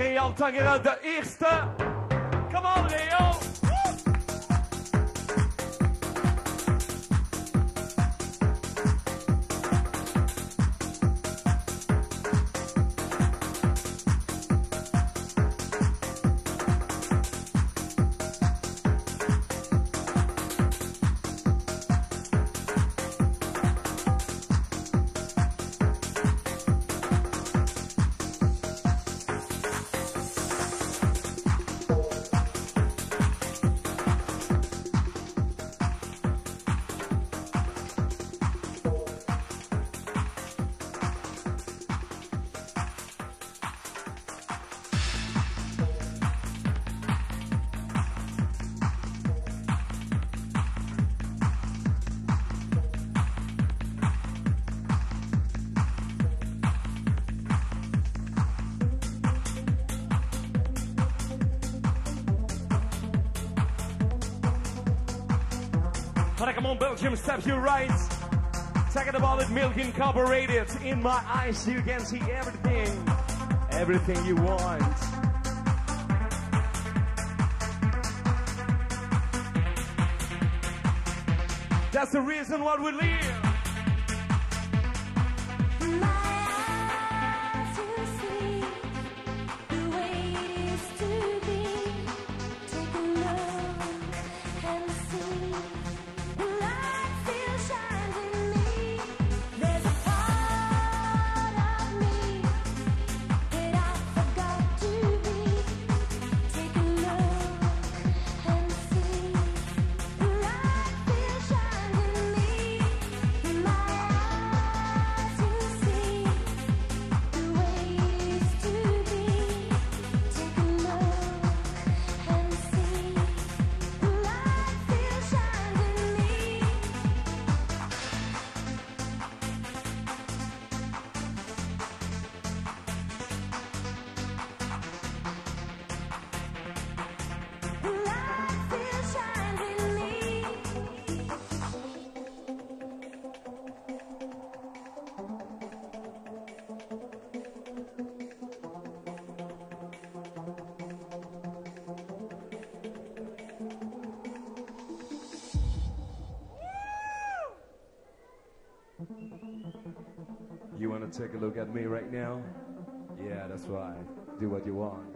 Real Tangera, de eerste. Come on, Leo. Belgium, step you right. Talking about it, milk incorporated. In my eyes, you can see everything, everything you want. That's the reason why we live. Take a look at me right now? Yeah, that's right. Do what you want.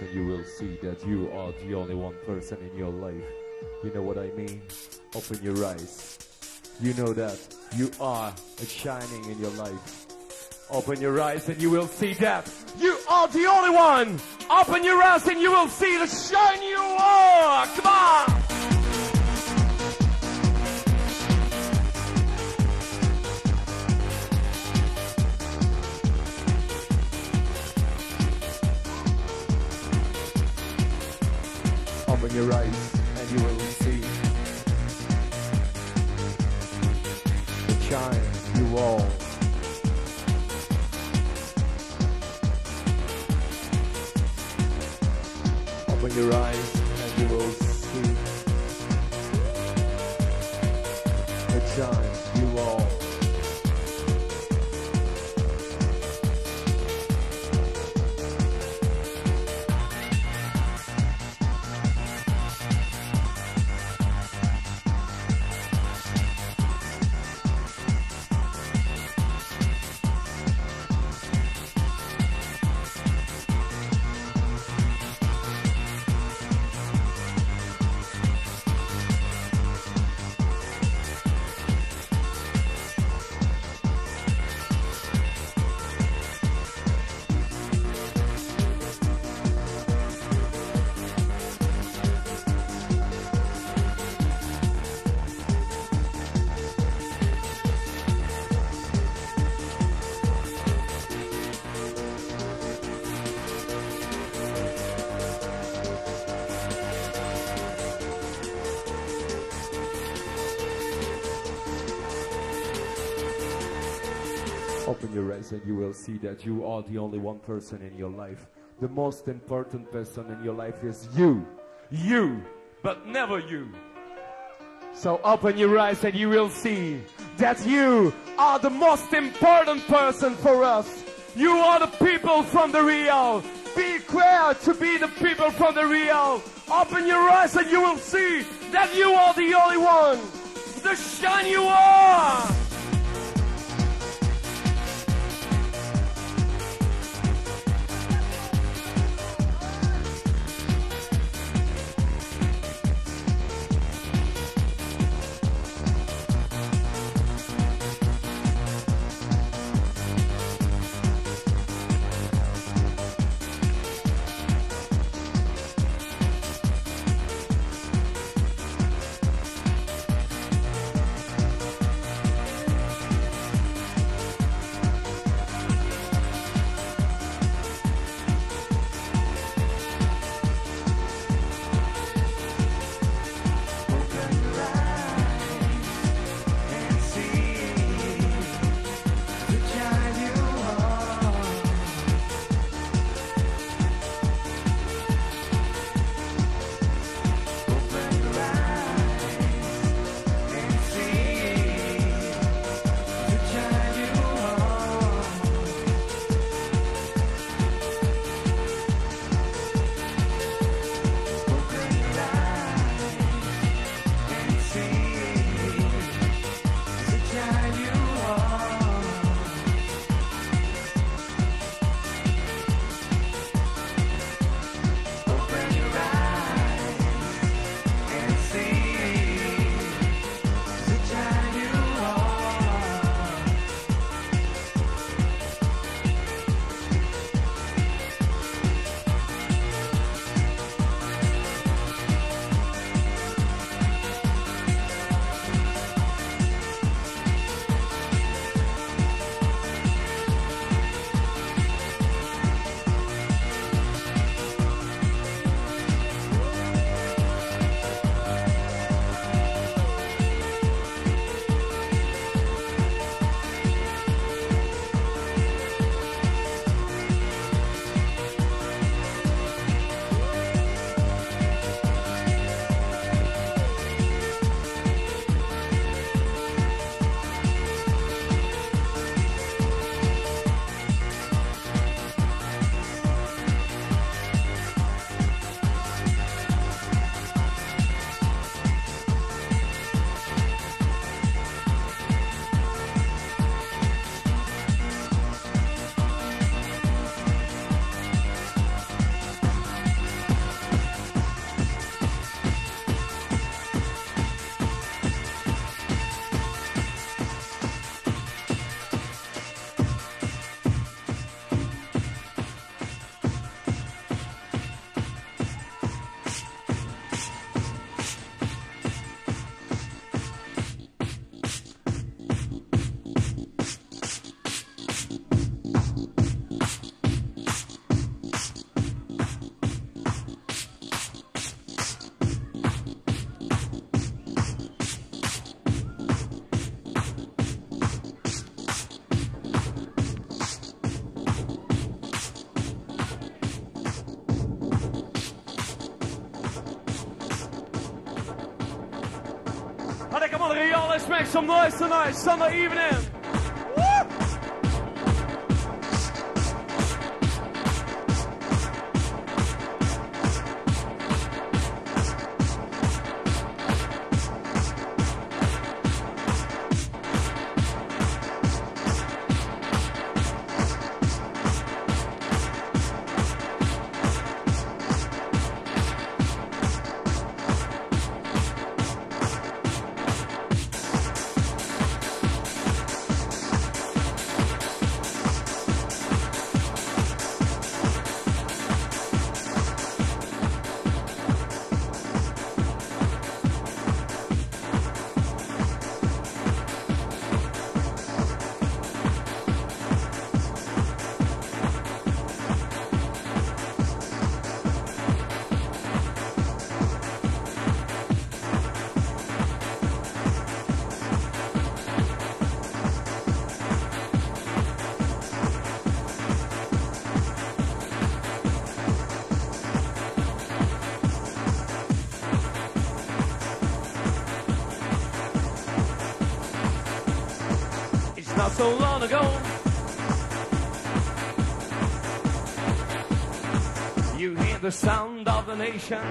And you will see that you are the only one person in your life. You know what I mean? Open your eyes. You know that you are a shining in your life. Open your eyes and you will see that you are the only one. Open your eyes and you will see the shine you are. Come on. Will see that you are the only one person in your life. The most important person in your life is you. You, but never you. So open your eyes and you will see that you are the most important person for us. You are the people from the real. Be clear to be the people from the real. Open your eyes and you will see that you are the only one. The shine you are. Some noise tonight, summer evening. So long ago. You hear the sound of the nation.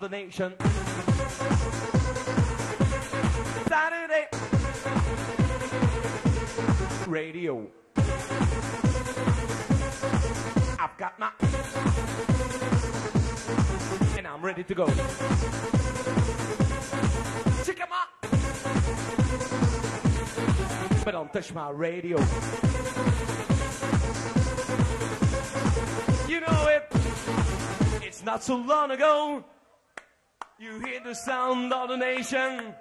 The nation. Saturday radio. I've got my and I'm ready to go. Check 'em out, but don't touch my radio. You know it. It's not so long ago, the sound of the nation.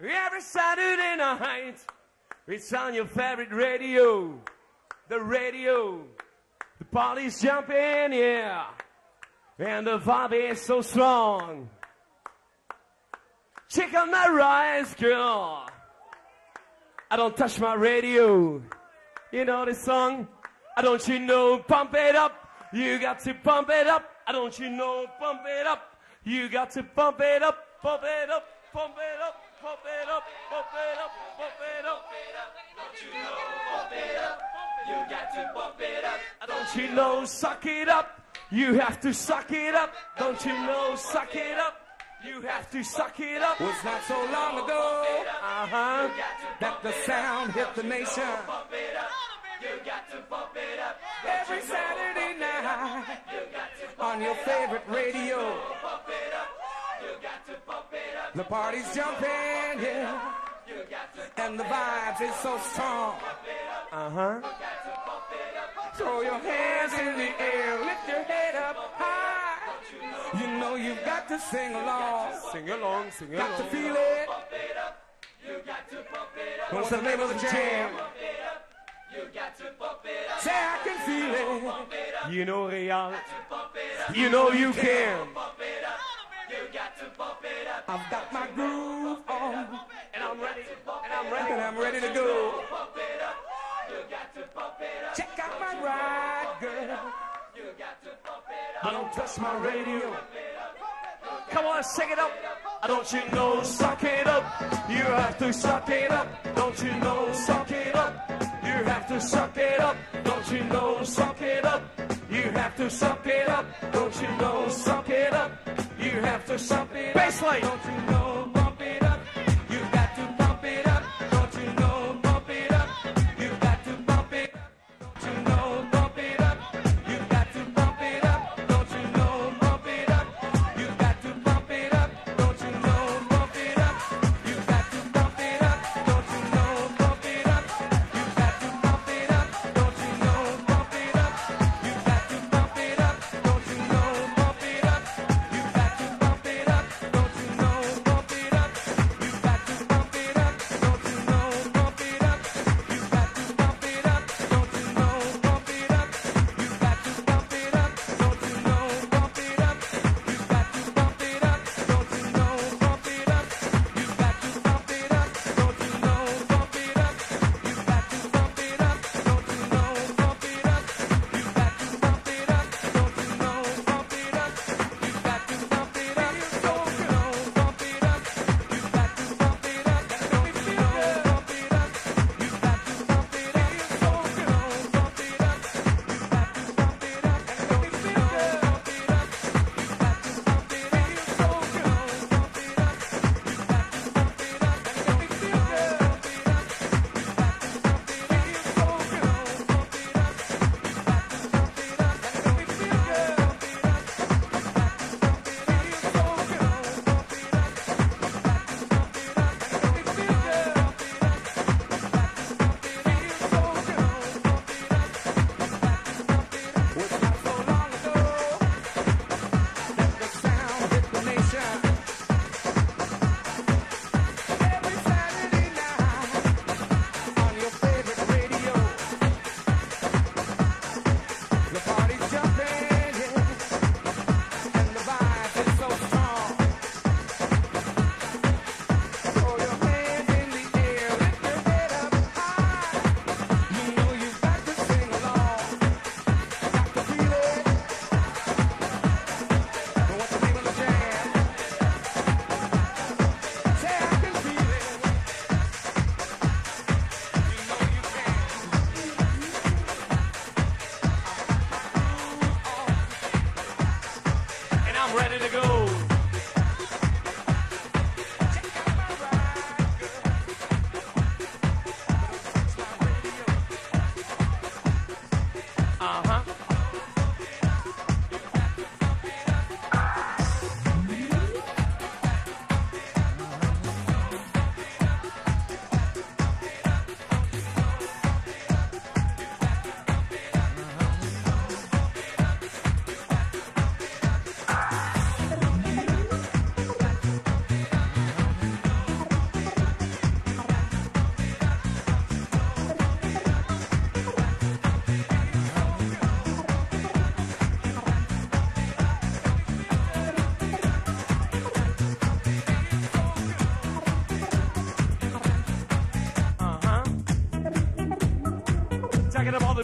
Woo! Every Saturday night, it's on your favorite radio. The radio. The party's jumping, yeah. And the vibe is so strong. Check out my rise, girl. I don't touch my radio. You know this song? I don't you know, pump it up. You got to pump it up. I don't you know, pump it up. You got to pump it up, pump it up, pump it up, pump it up, pump it up, pump it up. Don't you know, pump it up. You got to pump it up. Don't you know, suck it up. You have to suck it up. Don't you know, suck it up. You have to suck it up. Was not so long ago uh-huh, that the sound hit the nation. You got to bump it up. Every Saturday night on your favorite radio. The party's jumping, yeah. And the vibes is so strong. Uh huh. Throw your hands in the air, lift your head up high. You know you've got to sing along. Sing along, sing along. Got to feel it. pop it up What's the name of the jam? You got to bump it up. Say I can feel it. You know real. You know you can. I've got my groove on. And I'm ready. And I'm ready. And I'm ready to go. Check out my ride, girl. I don't touch my radio. Come on, sing it up. Don't you know, suck it up. You have to suck it up. Don't you know, suck it up. You have to suck it up, don't you know? Suck it up. You have to suck it up, don't you know? Suck it up. You have to suck it up. Don't you know?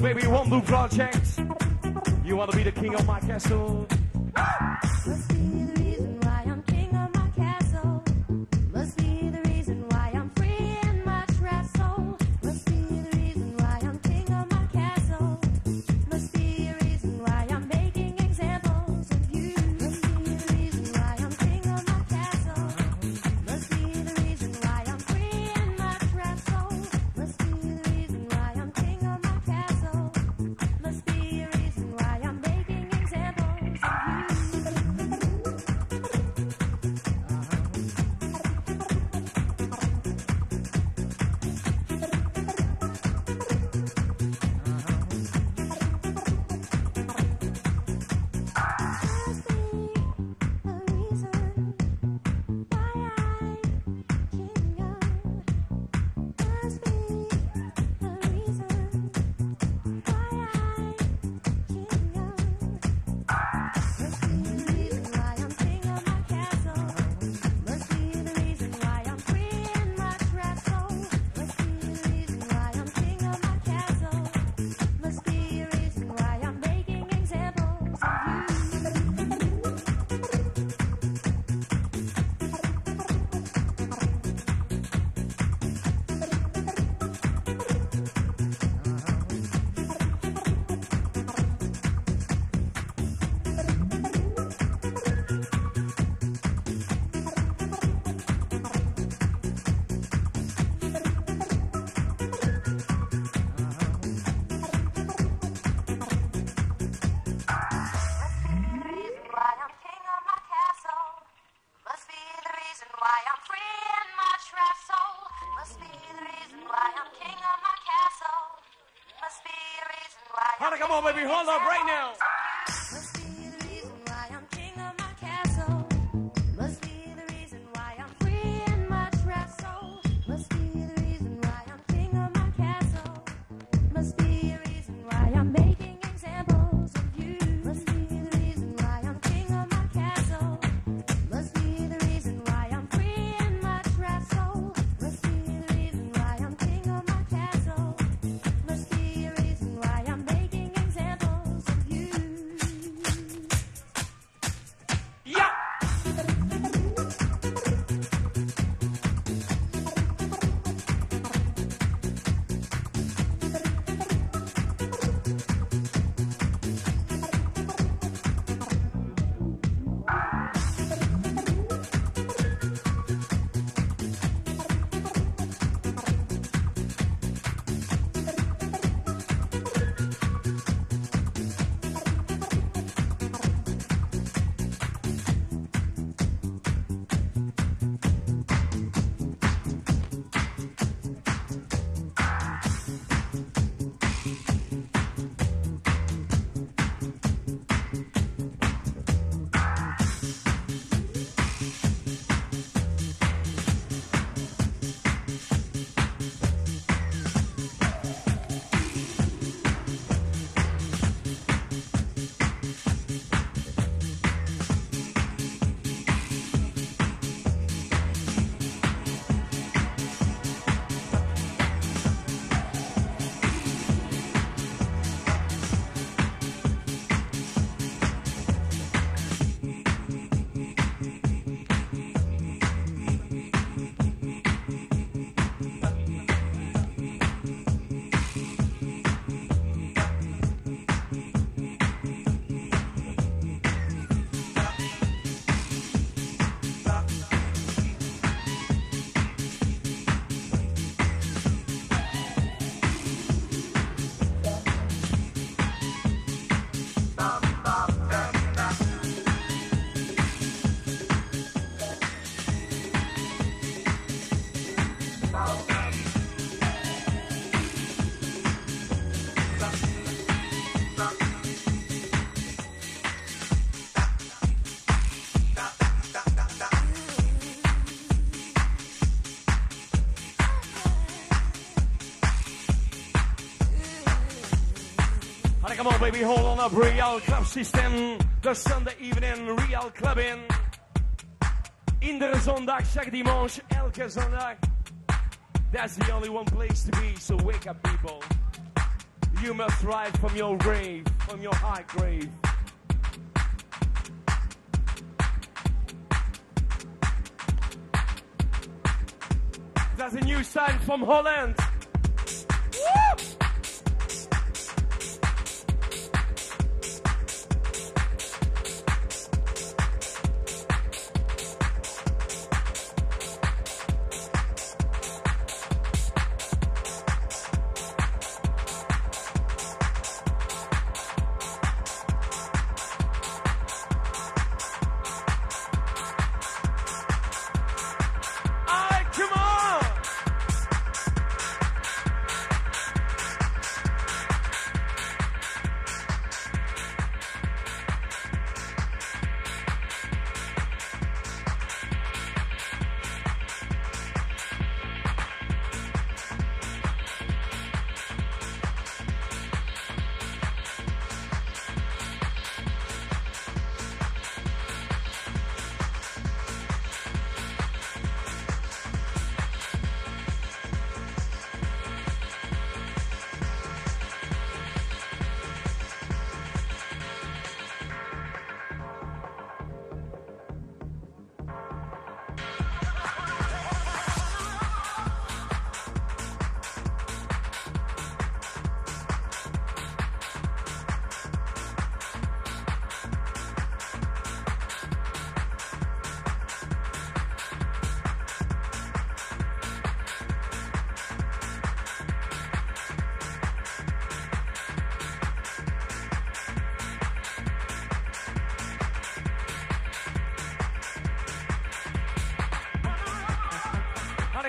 Baby, Wamdue Project. You wanna be the king of my castle? On, baby. Hold up right now. Come on, baby, hold on up. Real Club System. The Sunday evening, Real Clubbing. Iedere zondag, chaque dimanche, elke zondag. That's the only one place to be, so wake up, people. You must rise from your grave, from your high grave. That's a new sign from Holland.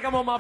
Come on, my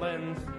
babies. Come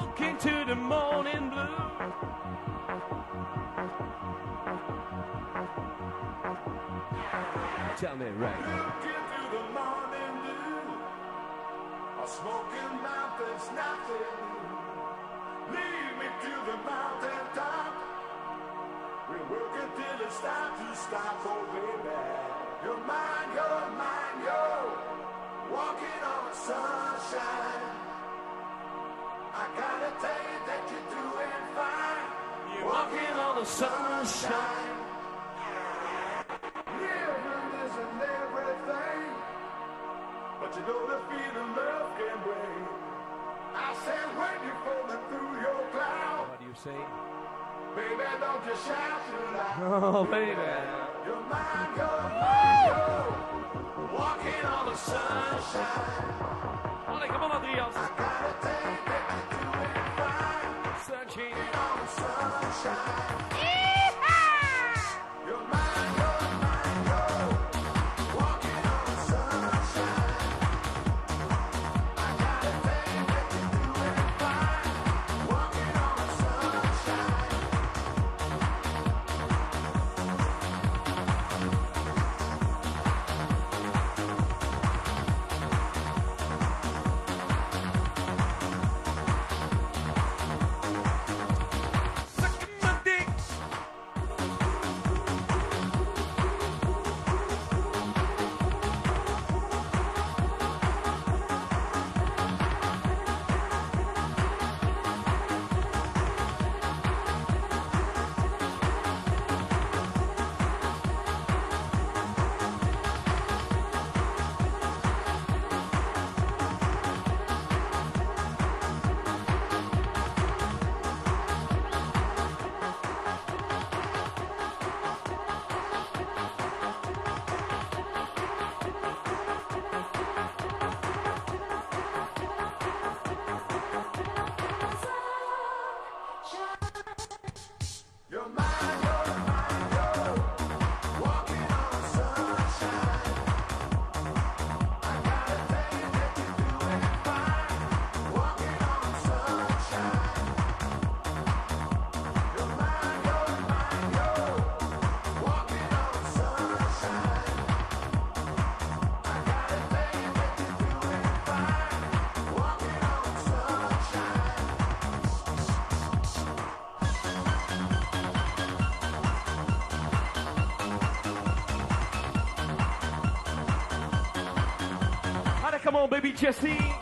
on. Feel the of Holland. Tell me right. Looking through the morning blue, a smoking mountains, nothing new. Lead me to the mountain top. We'll work until it starts to stop, oh baby. You're mine, you're mine, you're walking on sunshine. I gotta tell you that you're doing fine. You're walking on the sunshine. Living isn't everything, but you know the feeling love can bring. I said, when you falling through your cloud, What do you say? baby, don't you shout too loud. Oh, Come on, baby Jesse.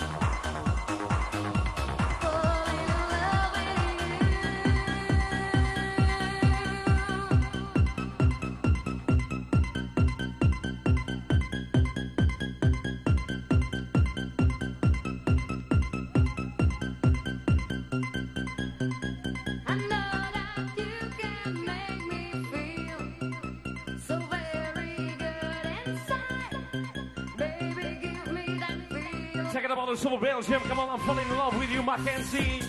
Summer Belgium. Come on, I'm falling in love with you, Mackenzie.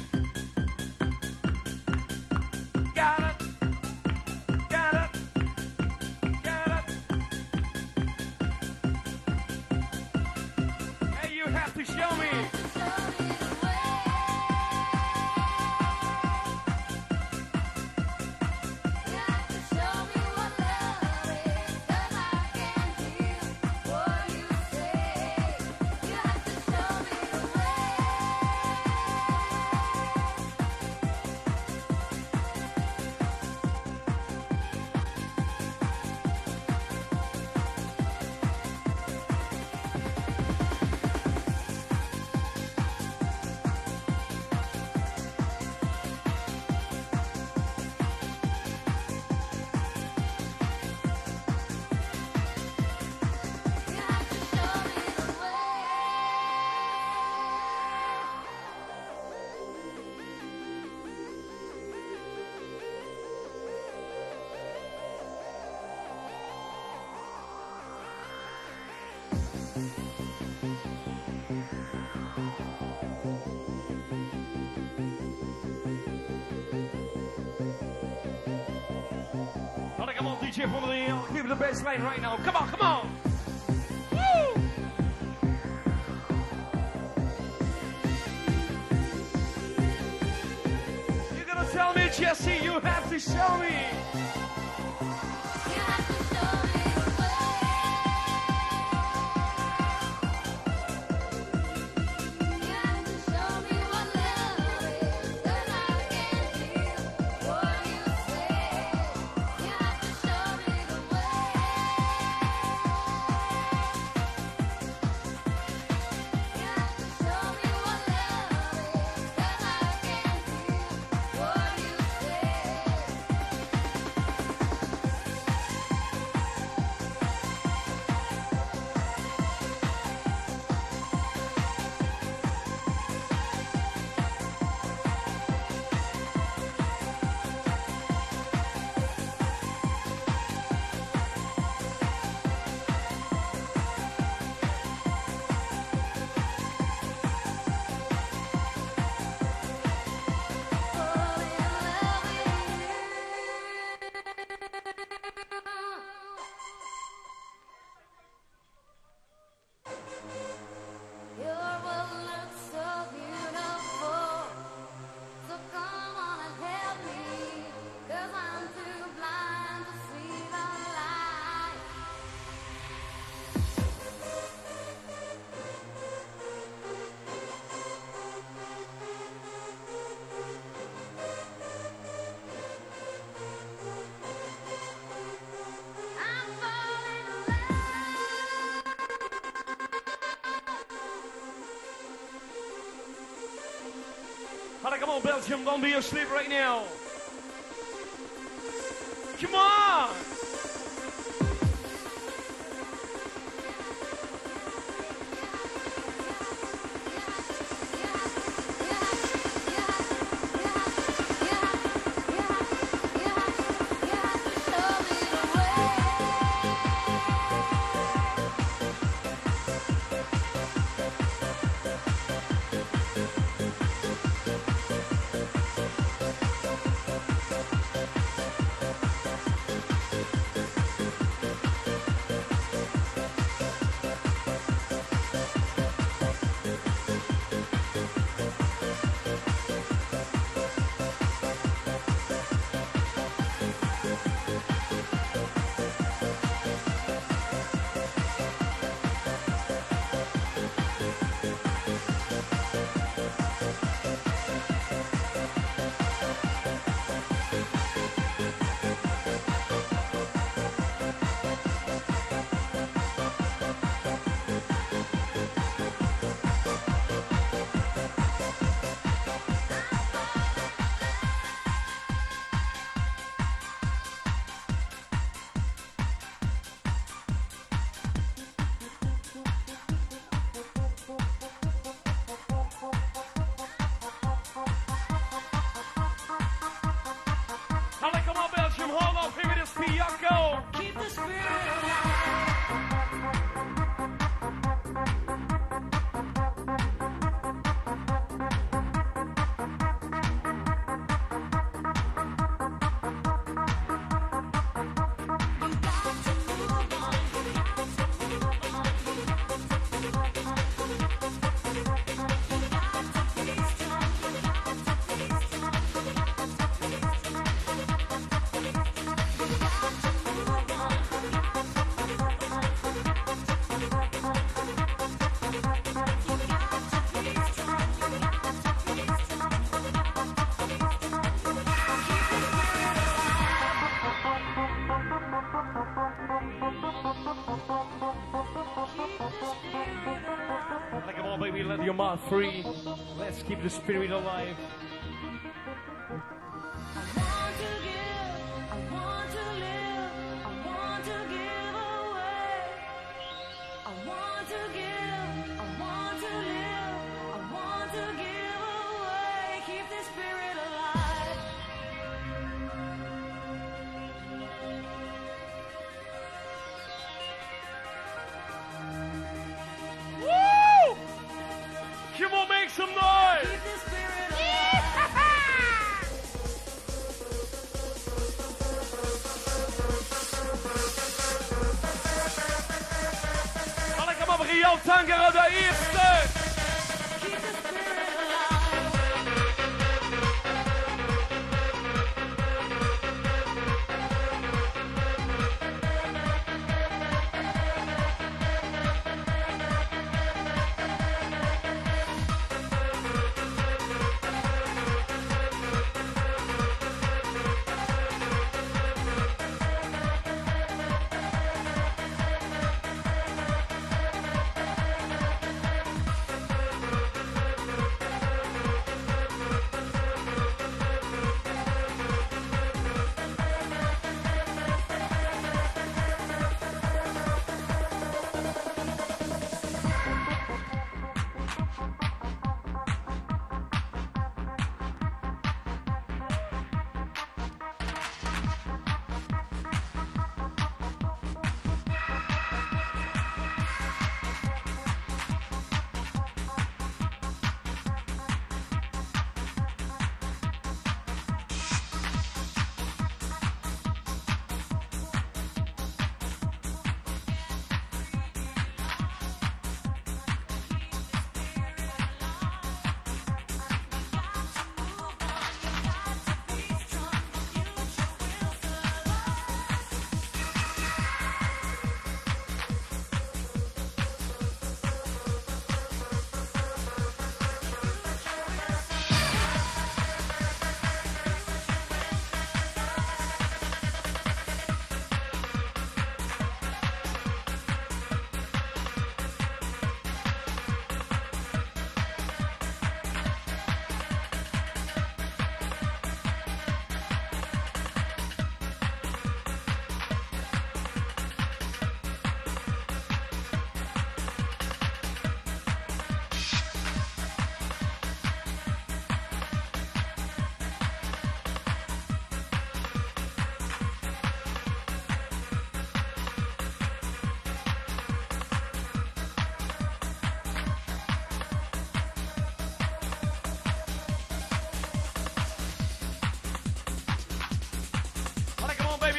Line right now. Come on, come on. You're gonna tell me, Jesse, you have to show me. On, Belgium, don't be asleep right now. go. Keep let your mind free. Let's keep the spirit alive.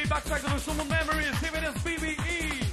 me back to the summer of memories. Here it is, BBE.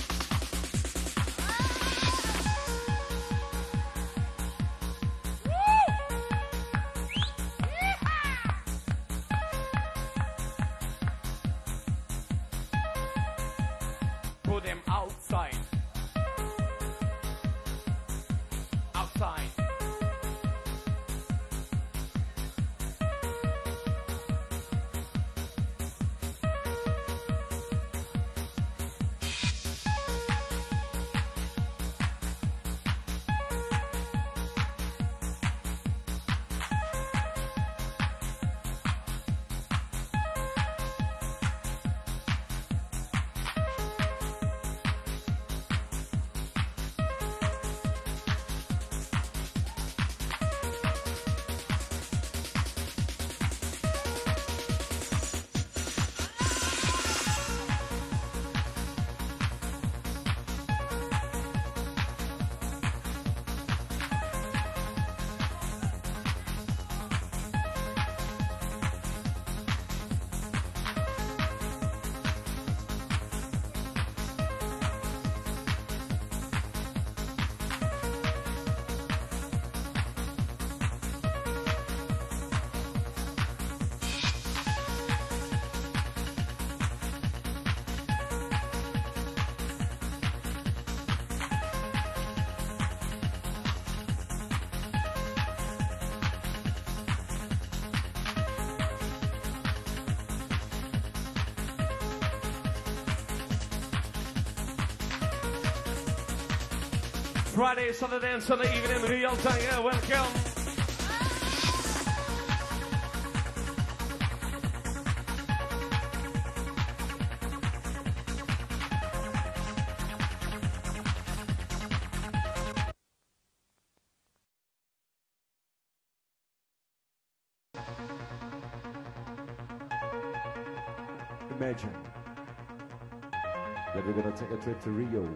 Friday, Saturday, and Sunday evening, real time. Yeah, welcome. Imagine that we're gonna take a trip to Rio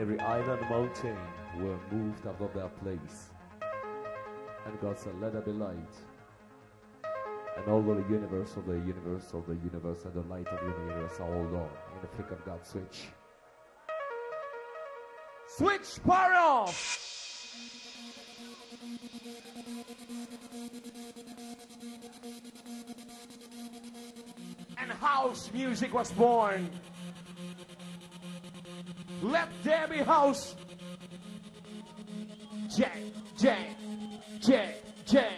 every island mountain were moved of their place. And God said, Let there be light. And all of the universe of the universe of the universe and the light of the universe are all on in the flick of God's switch. Switch power off! And house music was born. Let there be house. Jack, Jack, Jack, Jack,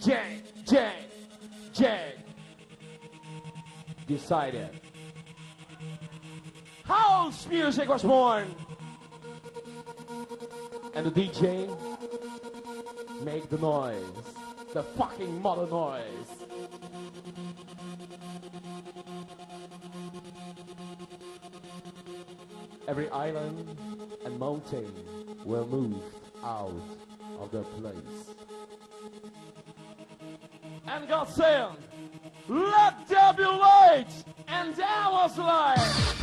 Jack, Jack, Jack. Decided. House music was born. And the DJ make the noise. The fucking mother noise. Every island and mountain were moved out of their place. And God said, Let there be light! And there was light!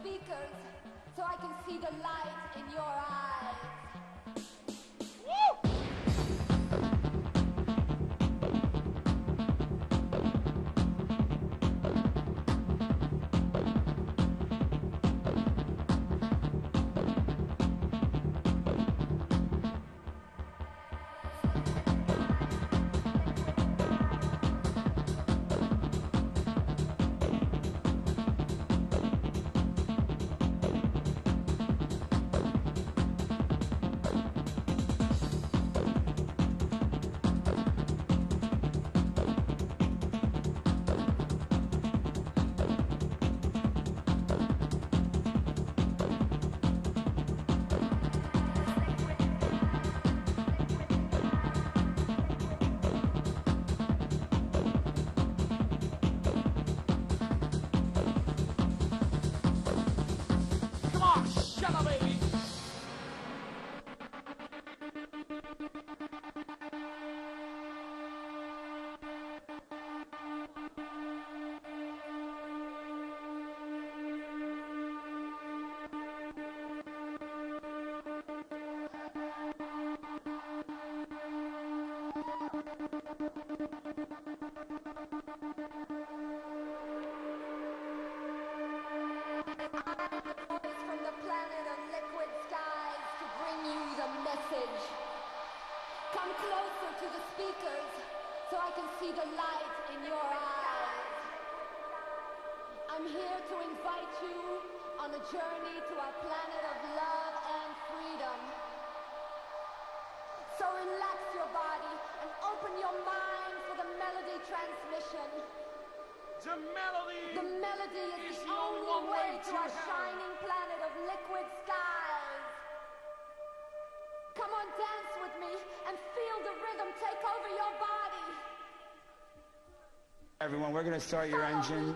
Speakers so I can see the light Everyone, we're going to start your engine.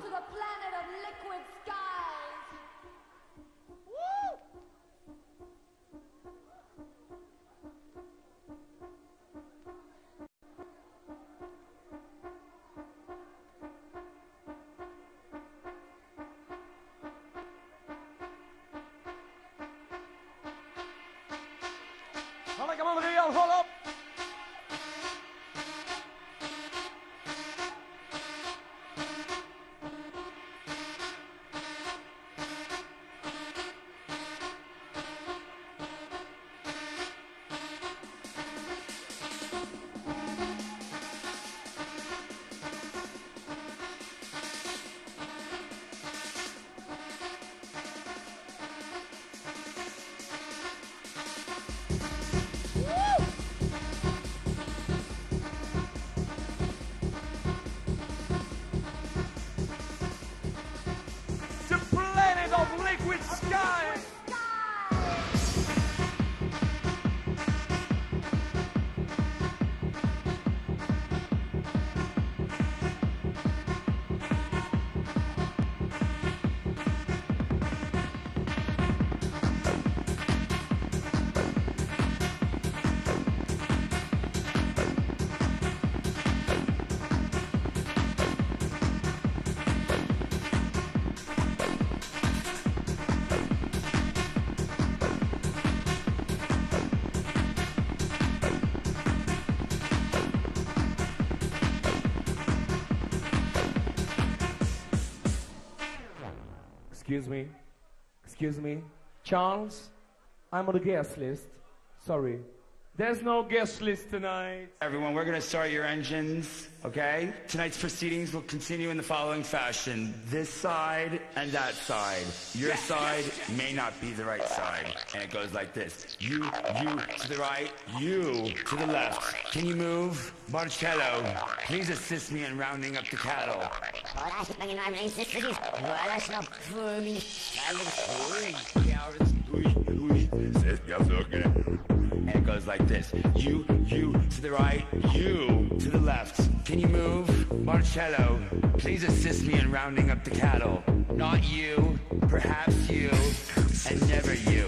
Excuse me. Excuse me. Charles, I'm on the guest list. Sorry. There's no guest list tonight. Everyone, we're going to start your engines, okay? Tonight's proceedings will continue in the following fashion. This side and that side. Your side may not be the right side. And it goes like this. You, you to the right, you to the left. Can you move? Marcello, please assist me in rounding up the cattle. Goes like this. You, you to the right, you to the left. Can you move? Marcello, please assist me in rounding up the cattle. Not you, perhaps you, and never you.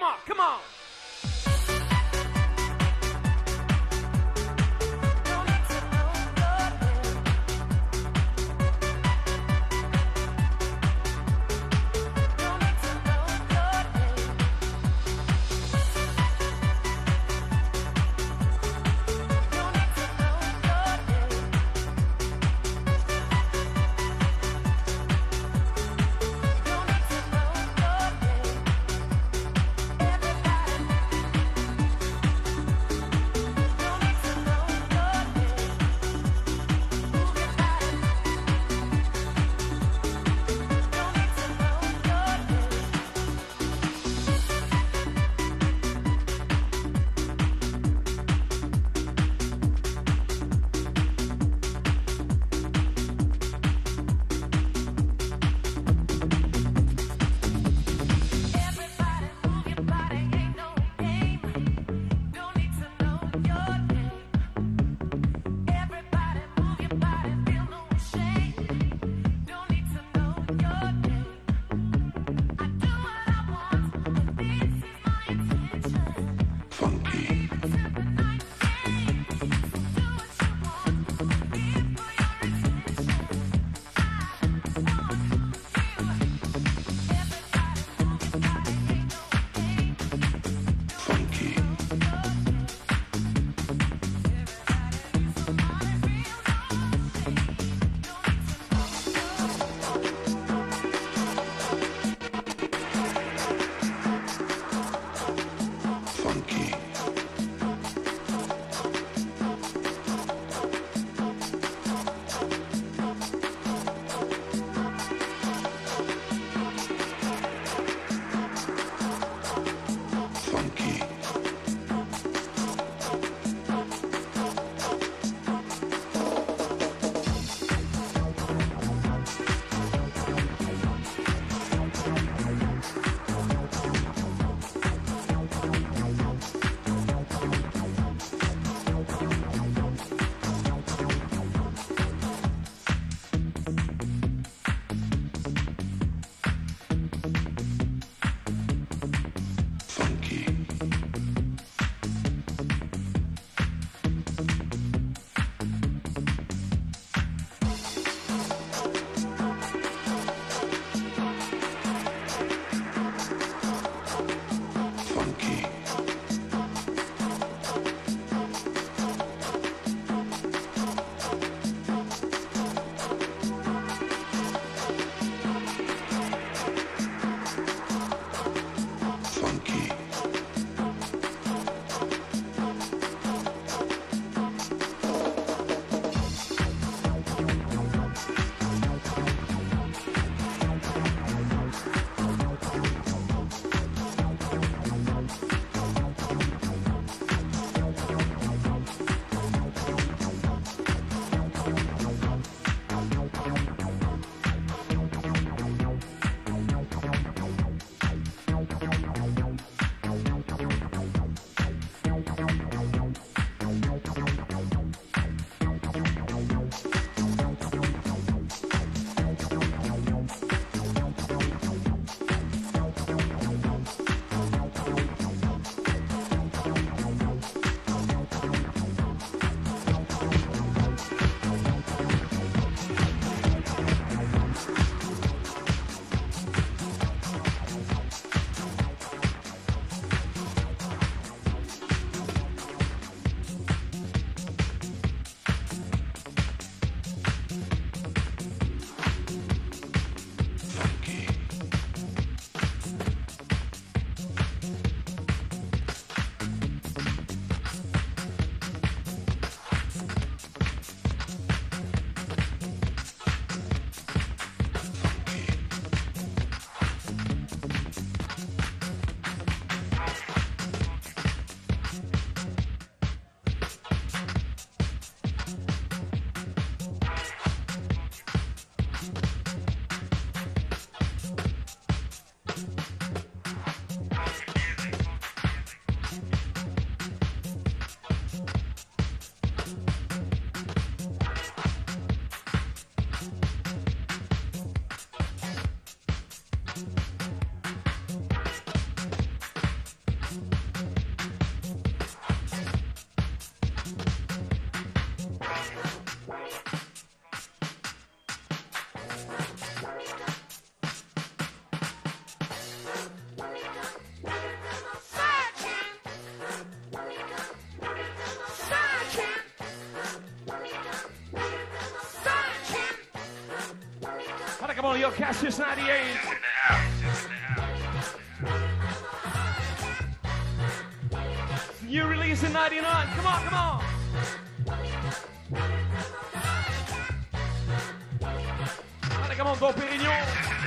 Come on, come on. Radio Cassius 98. New release in 99. Come on, come on. Allez, come on, Don Pérignon.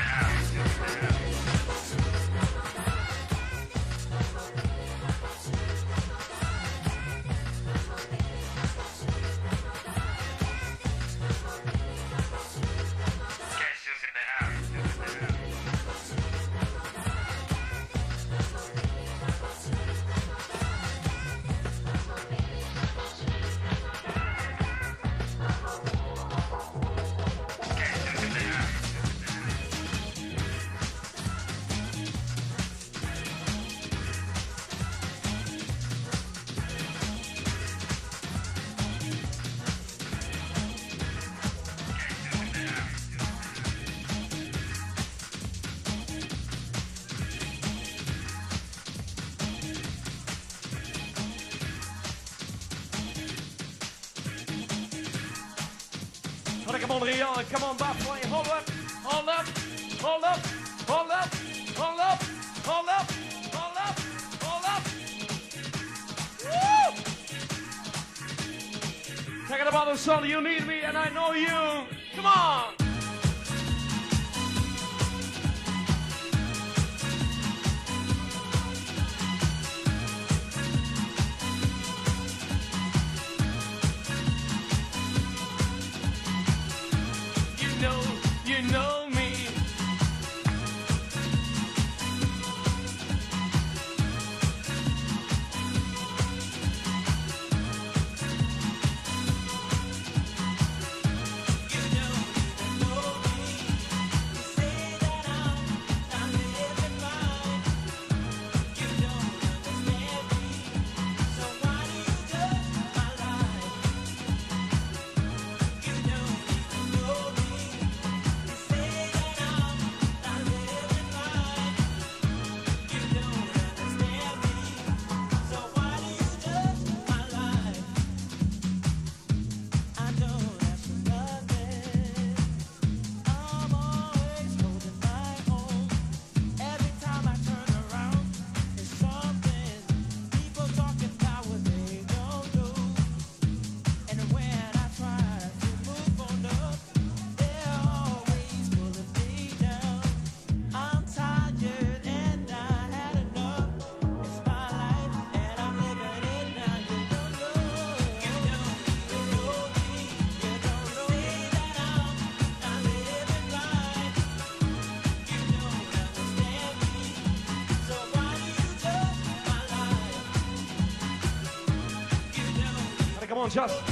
on, Justin.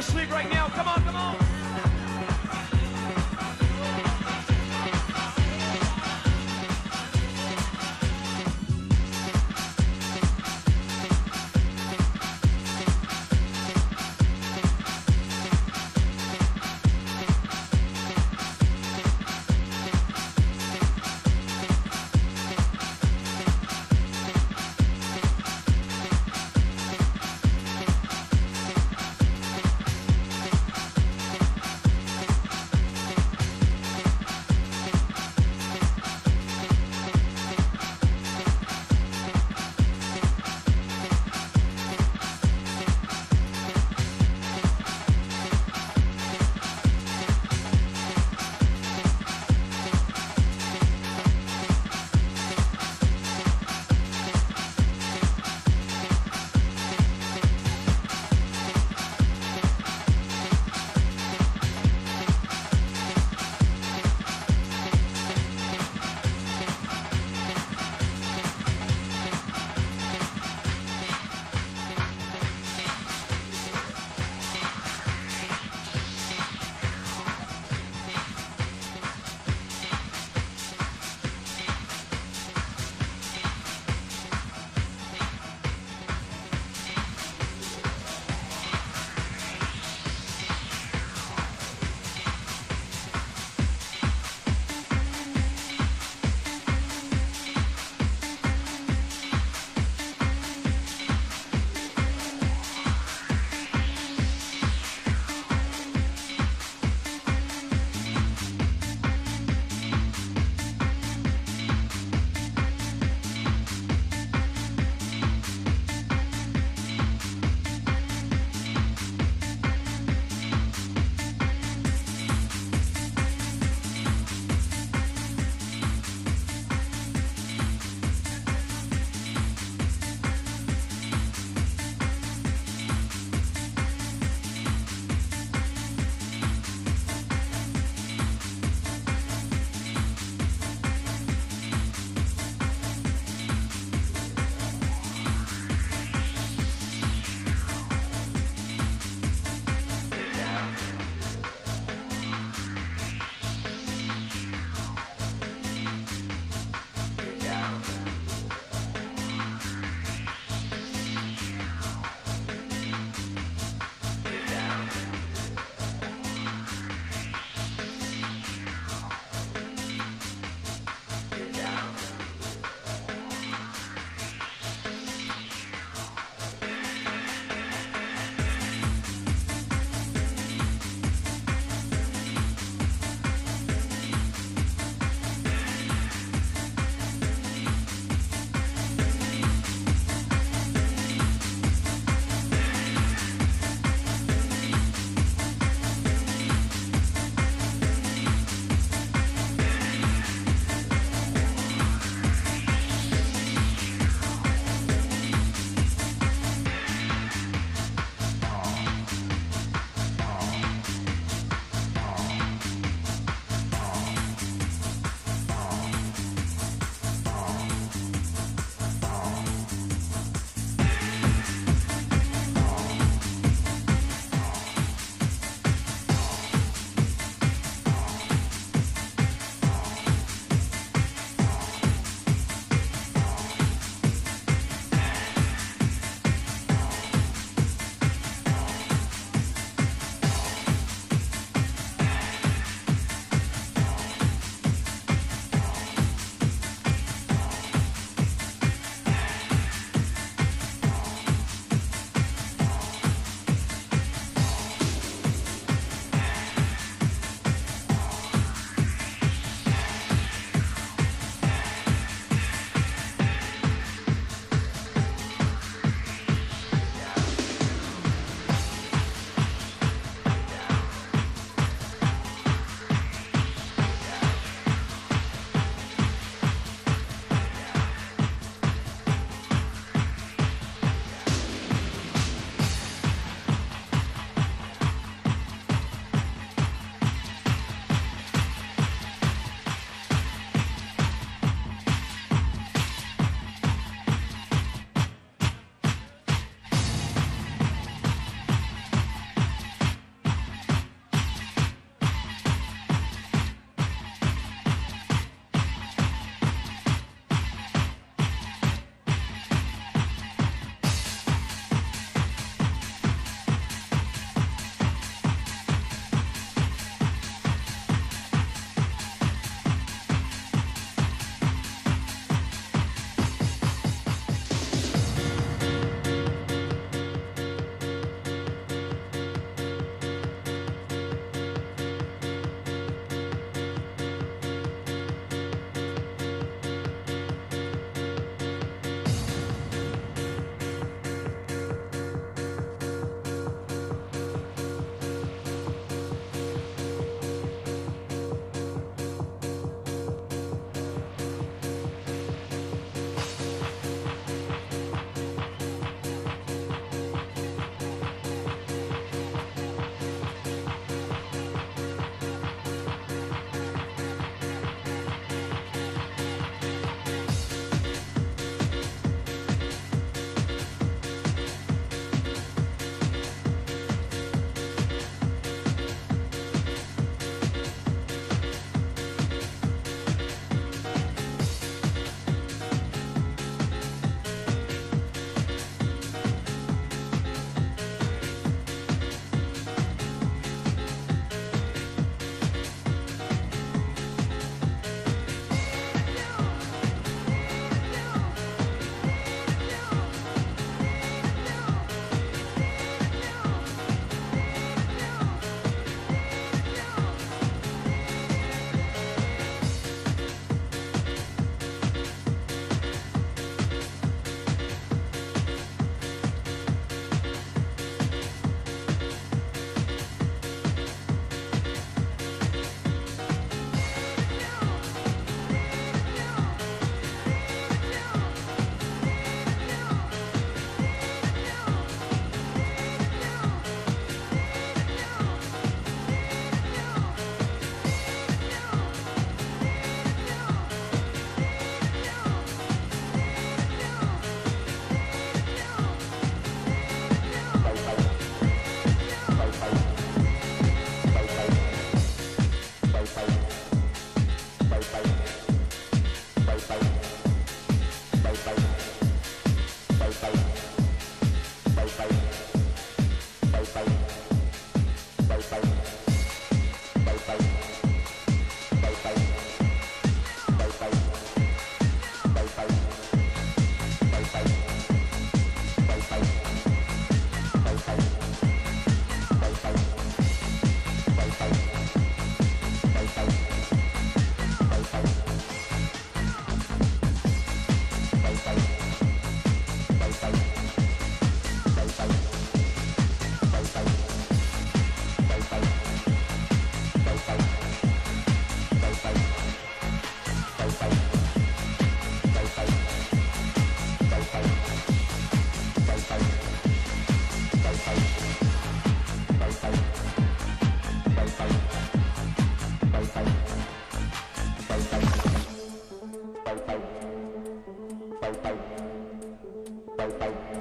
asleep right now.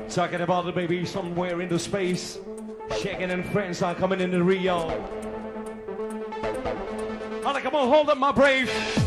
Talking about the baby somewhere in the space. Shaking and friends are coming in the Rio. All right, come on, hold up, my brave.